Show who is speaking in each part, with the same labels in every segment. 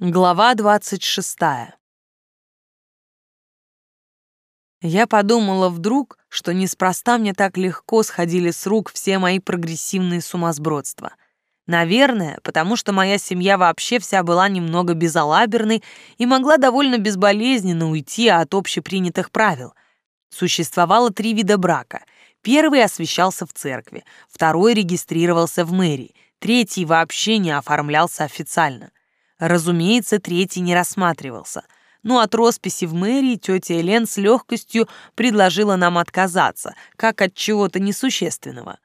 Speaker 1: Глава двадцать шестая. Я подумала вдруг, что неспроста мне так легко сходили с рук все мои прогрессивные сумасбродства. Наверное, потому что моя семья вообще вся была немного безалаберной и могла довольно безболезненно уйти от общепринятых правил. Существовало три вида брака. Первый освещался в церкви, второй регистрировался в мэрии, третий вообще не оформлялся официально. Разумеется, третий не рассматривался. Но от росписи в мэрии тетя Элен с легкостью предложила нам отказаться, как от чего-то несущественного.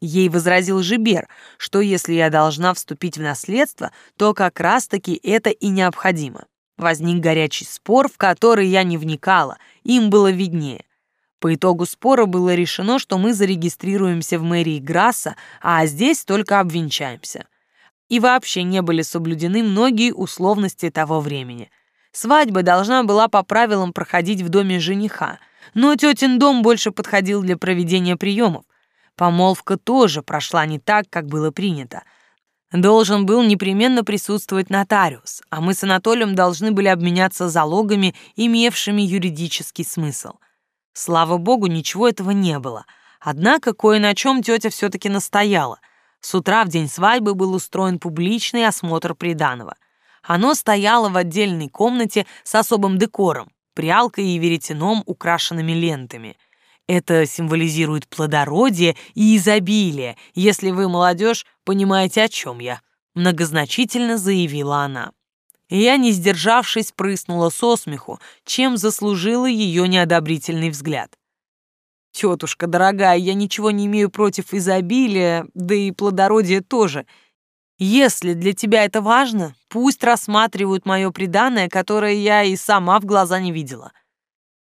Speaker 1: Ей возразил Жибер, что если я должна вступить в наследство, то как раз-таки это и необходимо. Возник горячий спор, в который я не вникала, им было виднее. По итогу спора было решено, что мы зарегистрируемся в мэрии Грасса, а здесь только обвенчаемся и вообще не были соблюдены многие условности того времени. Свадьба должна была по правилам проходить в доме жениха, но тетин дом больше подходил для проведения приемов. Помолвка тоже прошла не так, как было принято. Должен был непременно присутствовать нотариус, а мы с Анатолием должны были обменяться залогами, имевшими юридический смысл. Слава богу, ничего этого не было. Однако кое на чем тетя все-таки настояла. С утра в день свадьбы был устроен публичный осмотр приданого. Оно стояло в отдельной комнате с особым декором, прялкой и веретеном, украшенными лентами. Это символизирует плодородие и изобилие, если вы, молодежь, понимаете, о чем я», — многозначительно заявила она. И я, не сдержавшись, прыснула со смеху, чем заслужила ее неодобрительный взгляд. Тетушка дорогая, я ничего не имею против изобилия, да и плодородия тоже. Если для тебя это важно, пусть рассматривают мое преданное, которое я и сама в глаза не видела.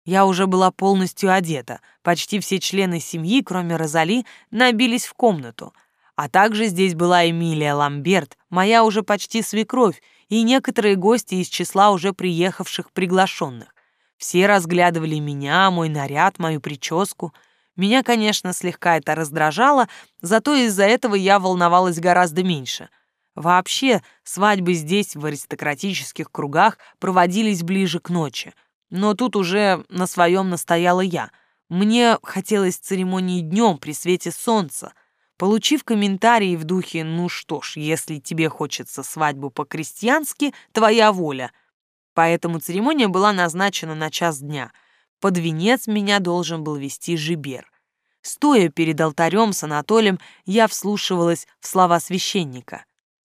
Speaker 1: Я уже была полностью одета. Почти все члены семьи, кроме Розали, набились в комнату. А также здесь была Эмилия Ламберт, моя уже почти свекровь, и некоторые гости из числа уже приехавших приглашенных. Все разглядывали меня, мой наряд, мою прическу. Меня, конечно, слегка это раздражало, зато из-за этого я волновалась гораздо меньше. Вообще, свадьбы здесь, в аристократических кругах, проводились ближе к ночи. Но тут уже на своем настояла я. Мне хотелось церемонии днем при свете солнца. Получив комментарии в духе «Ну что ж, если тебе хочется свадьбу по-крестьянски, твоя воля», поэтому церемония была назначена на час дня. Под венец меня должен был вести Жибер. Стоя перед алтарем с Анатолием, я вслушивалась в слова священника.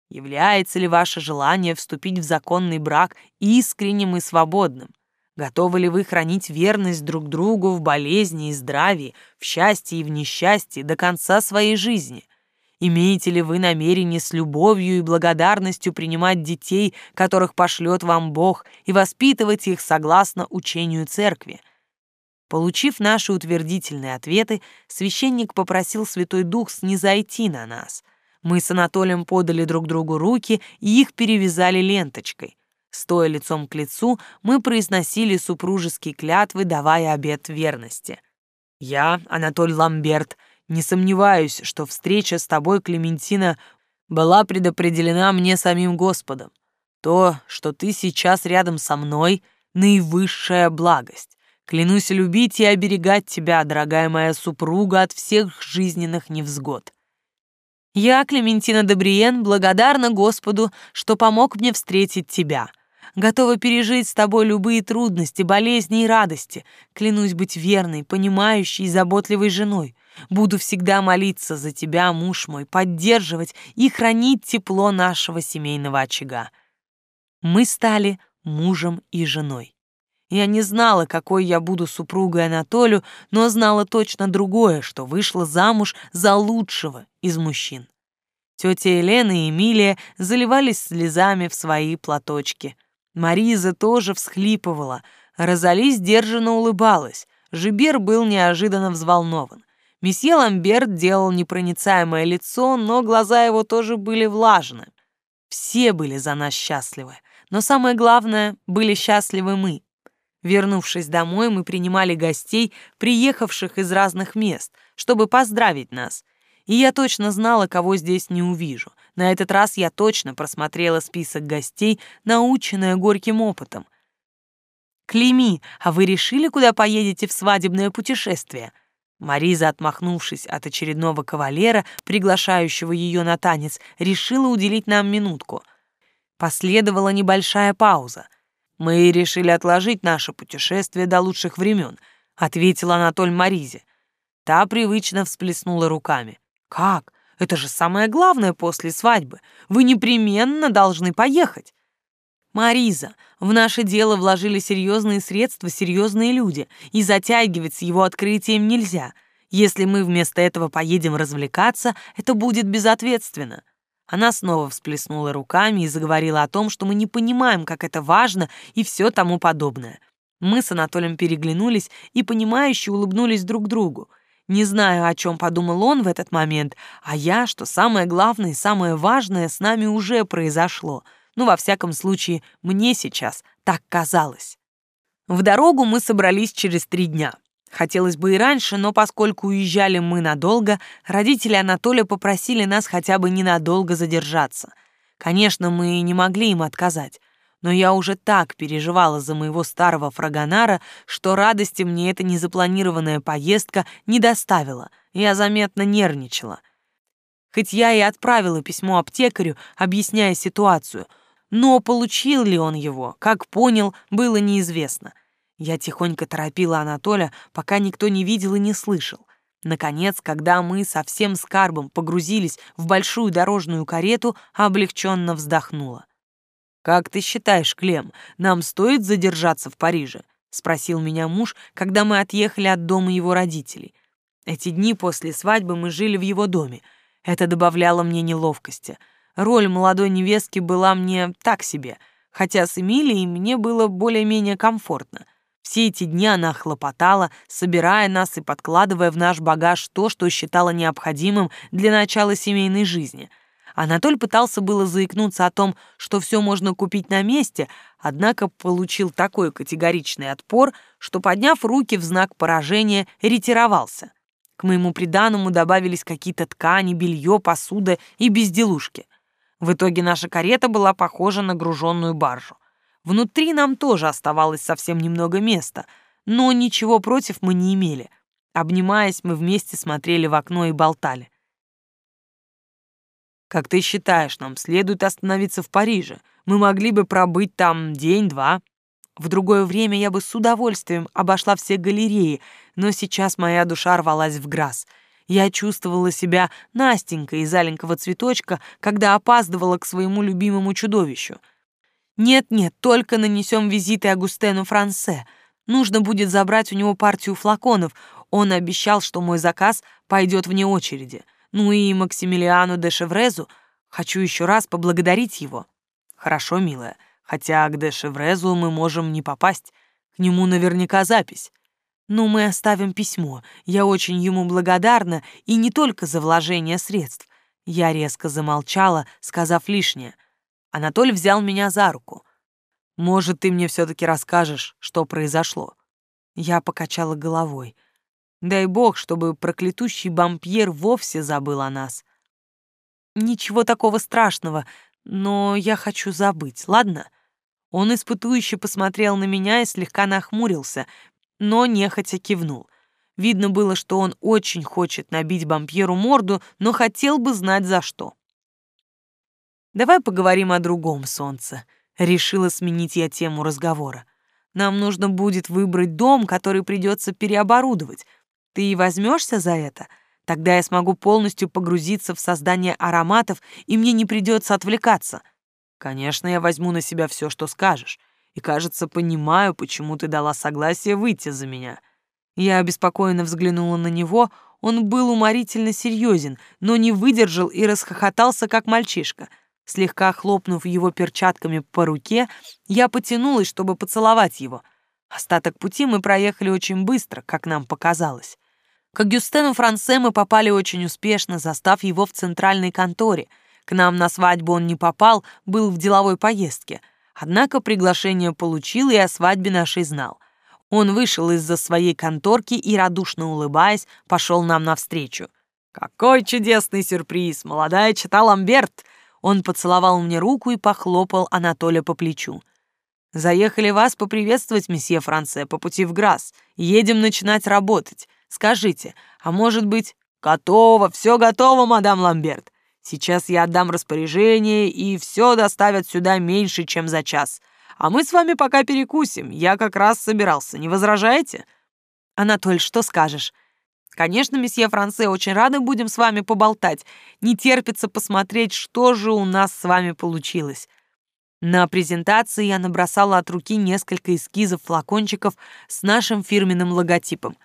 Speaker 1: «Является ли ваше желание вступить в законный брак искренним и свободным? Готовы ли вы хранить верность друг другу в болезни и здравии, в счастье и в несчастье до конца своей жизни? Имеете ли вы намерение с любовью и благодарностью принимать детей, которых пошлет вам Бог, и воспитывать их согласно учению церкви? Получив наши утвердительные ответы, священник попросил Святой Дух снизойти на нас. Мы с Анатолием подали друг другу руки и их перевязали ленточкой. Стоя лицом к лицу, мы произносили супружеские клятвы, давая обет верности. «Я, Анатоль Ламберт, — не сомневаюсь, что встреча с тобой, Клементина, была предопределена мне самим Господом. То, что ты сейчас рядом со мной, наивысшая благость. Клянусь любить и оберегать тебя, дорогая моя супруга, от всех жизненных невзгод. Я, Клементина Добриен, благодарна Господу, что помог мне встретить тебя. Готова пережить с тобой любые трудности, болезни и радости. Клянусь быть верной, понимающей и заботливой женой. Буду всегда молиться за тебя, муж мой, поддерживать и хранить тепло нашего семейного очага. Мы стали мужем и женой. Я не знала, какой я буду супругой Анатолию, но знала точно другое, что вышла замуж за лучшего из мужчин. Тетя Елена и Эмилия заливались слезами в свои платочки. Мариза тоже всхлипывала, Розали сдержанно улыбалась, Жибер был неожиданно взволнован. Месье Ламберт делал непроницаемое лицо, но глаза его тоже были влажны. Все были за нас счастливы, но самое главное, были счастливы мы. Вернувшись домой, мы принимали гостей, приехавших из разных мест, чтобы поздравить нас. И я точно знала, кого здесь не увижу. На этот раз я точно просмотрела список гостей, наученная горьким опытом. «Клейми, а вы решили, куда поедете в свадебное путешествие?» Мариза, отмахнувшись от очередного кавалера, приглашающего ее на танец, решила уделить нам минутку. Последовала небольшая пауза. «Мы решили отложить наше путешествие до лучших времен», — ответил Анатоль Маризе. Та привычно всплеснула руками. «Как? Это же самое главное после свадьбы. Вы непременно должны поехать». «Мариза, в наше дело вложили серьезные средства серьезные люди, и затягивать с его открытием нельзя. Если мы вместо этого поедем развлекаться, это будет безответственно». Она снова всплеснула руками и заговорила о том, что мы не понимаем, как это важно и все тому подобное. Мы с Анатолием переглянулись и, понимающе улыбнулись друг другу. Не знаю, о чем подумал он в этот момент, а я, что самое главное и самое важное с нами уже произошло — ну, во всяком случае, мне сейчас так казалось. В дорогу мы собрались через три дня. Хотелось бы и раньше, но поскольку уезжали мы надолго, родители Анатолия попросили нас хотя бы ненадолго задержаться. Конечно, мы не могли им отказать, но я уже так переживала за моего старого фрагонара, что радости мне эта незапланированная поездка не доставила, я заметно нервничала. Хоть я и отправила письмо аптекарю, объясняя ситуацию — но получил ли он его, как понял, было неизвестно. Я тихонько торопила Анатоля, пока никто не видел и не слышал. Наконец, когда мы со всем скарбом погрузились в большую дорожную карету, облегченно вздохнула. «Как ты считаешь, Клем, нам стоит задержаться в Париже?» — спросил меня муж, когда мы отъехали от дома его родителей. Эти дни после свадьбы мы жили в его доме. Это добавляло мне неловкости — Роль молодой невестки была мне так себе, хотя с Эмилией мне было более-менее комфортно. Все эти дни она хлопотала, собирая нас и подкладывая в наш багаж то, что считала необходимым для начала семейной жизни. Анатоль пытался было заикнуться о том, что все можно купить на месте, однако получил такой категоричный отпор, что, подняв руки в знак поражения, ретировался. К моему приданому добавились какие-то ткани, белье, посуда и безделушки. В итоге наша карета была похожа на груженную баржу. Внутри нам тоже оставалось совсем немного места, но ничего против мы не имели. Обнимаясь, мы вместе смотрели в окно и болтали. «Как ты считаешь, нам следует остановиться в Париже? Мы могли бы пробыть там день-два». В другое время я бы с удовольствием обошла все галереи, но сейчас моя душа рвалась в Грасс — я чувствовала себя Настенькой из аленького цветочка, когда опаздывала к своему любимому чудовищу. Нет-нет, только нанесем визиты Агустену Франсе. Нужно будет забрать у него партию флаконов. Он обещал, что мой заказ пойдет вне очереди. Ну и Максимилиану де Шеврезу хочу еще раз поблагодарить его. Хорошо, милая, хотя к де Шеврезу мы можем не попасть. К нему наверняка запись. Но мы оставим письмо. Я очень ему благодарна, и не только за вложение средств. Я резко замолчала, сказав лишнее. Анатоль взял меня за руку. «Может, ты мне все-таки расскажешь, что произошло?» Я покачала головой. Дай бог, чтобы проклятущий бампьер вовсе забыл о нас. Ничего такого страшного, но я хочу забыть, ладно? Он испытующе посмотрел на меня и слегка нахмурился, но нехотя кивнул. Видно было, что он очень хочет набить Бампьеру морду, но хотел бы знать за что. «Давай поговорим о другом, солнце», — решила сменить я тему разговора. «Нам нужно будет выбрать дом, который придется переоборудовать. Ты и возьмешься за это? Тогда я смогу полностью погрузиться в создание ароматов, и мне не придется отвлекаться. Конечно, я возьму на себя все, что скажешь и, кажется, понимаю, почему ты дала согласие выйти за меня». Я обеспокоенно взглянула на него, он был уморительно серьезен, но не выдержал и расхохотался, как мальчишка. Слегка хлопнув его перчатками по руке, я потянулась, чтобы поцеловать его. Остаток пути мы проехали очень быстро, как нам показалось. К Гюстену Франце мы попали очень успешно, застав его в центральной конторе. К нам на свадьбу он не попал, был в деловой поездке — Однако приглашение получил и о свадьбе нашей знал. Он вышел из-за своей конторки и, радушно улыбаясь, пошел нам навстречу. «Какой чудесный сюрприз! Молодая чита Ламберт! Он поцеловал мне руку и похлопал Анатолия по плечу. «Заехали вас поприветствовать, месье Франце, по пути в Грасс. Едем начинать работать. Скажите, а может быть...» «Готово, все готово, мадам Ламберт. Сейчас я отдам распоряжение, и все доставят сюда меньше, чем за час. А мы с вами пока перекусим. Я как раз собирался. Не возражаете?» «Анатоль, что скажешь?» «Конечно, месье Франце, очень рады будем с вами поболтать. Не терпится посмотреть, что же у нас с вами получилось». На презентации я набросала от руки несколько эскизов флакончиков с нашим фирменным логотипом.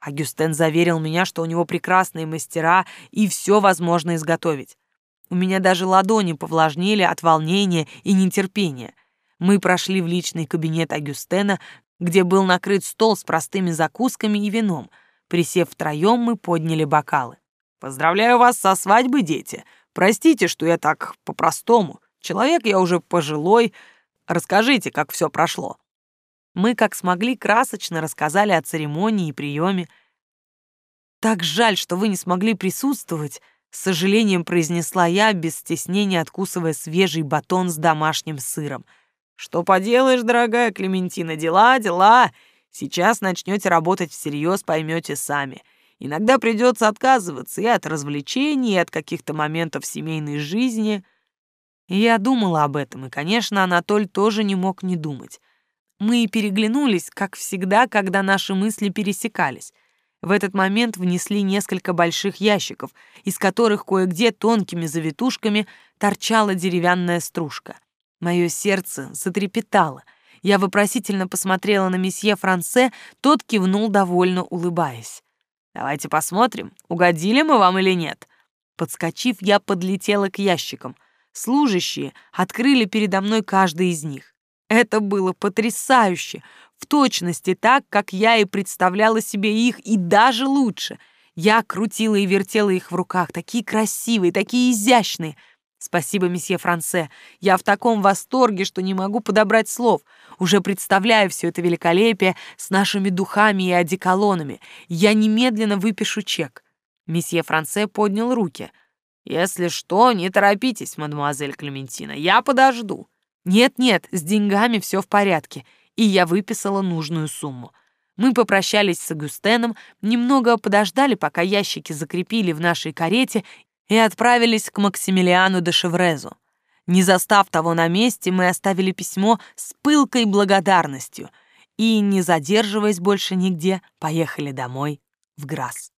Speaker 1: Агюстен заверил меня, что у него прекрасные мастера и все возможно изготовить. У меня даже ладони повлажнели от волнения и нетерпения. Мы прошли в личный кабинет Агюстена, где был накрыт стол с простыми закусками и вином. Присев втроем, мы подняли бокалы. «Поздравляю вас со свадьбой, дети! Простите, что я так по-простому. Человек я уже пожилой. Расскажите, как все прошло». Мы, как смогли, красочно рассказали о церемонии и приеме. «Так жаль, что вы не смогли присутствовать», — с сожалением произнесла я, без стеснения откусывая свежий батон с домашним сыром. «Что поделаешь, дорогая Клементина, дела, дела. Сейчас начнете работать всерьез, поймете сами. Иногда придется отказываться и от развлечений, и от каких-то моментов семейной жизни». И я думала об этом, и, конечно, Анатоль тоже не мог не думать. Мы переглянулись, как всегда, когда наши мысли пересекались. В этот момент внесли несколько больших ящиков, из которых кое-где тонкими завитушками торчала деревянная стружка. Мое сердце затрепетало. Я вопросительно посмотрела на месье Франце, тот кивнул, довольно улыбаясь. «Давайте посмотрим, угодили мы вам или нет». Подскочив, я подлетела к ящикам. Служащие открыли передо мной каждый из них. Это было потрясающе, в точности так, как я и представляла себе их, и даже лучше. Я крутила и вертела их в руках, такие красивые, такие изящные. Спасибо, месье Франце. Я в таком восторге, что не могу подобрать слов. Уже представляю все это великолепие с нашими духами и одеколонами. Я немедленно выпишу чек. Месье Франце поднял руки — «Если что, не торопитесь, мадемуазель Клементина, я подожду». «Нет-нет, с деньгами все в порядке», и я выписала нужную сумму. Мы попрощались с Агустеном, немного подождали, пока ящики закрепили в нашей карете, и отправились к Максимилиану де Шеврезу. Не застав того на месте, мы оставили письмо с пылкой благодарностью и, не задерживаясь больше нигде, поехали домой в Грасс.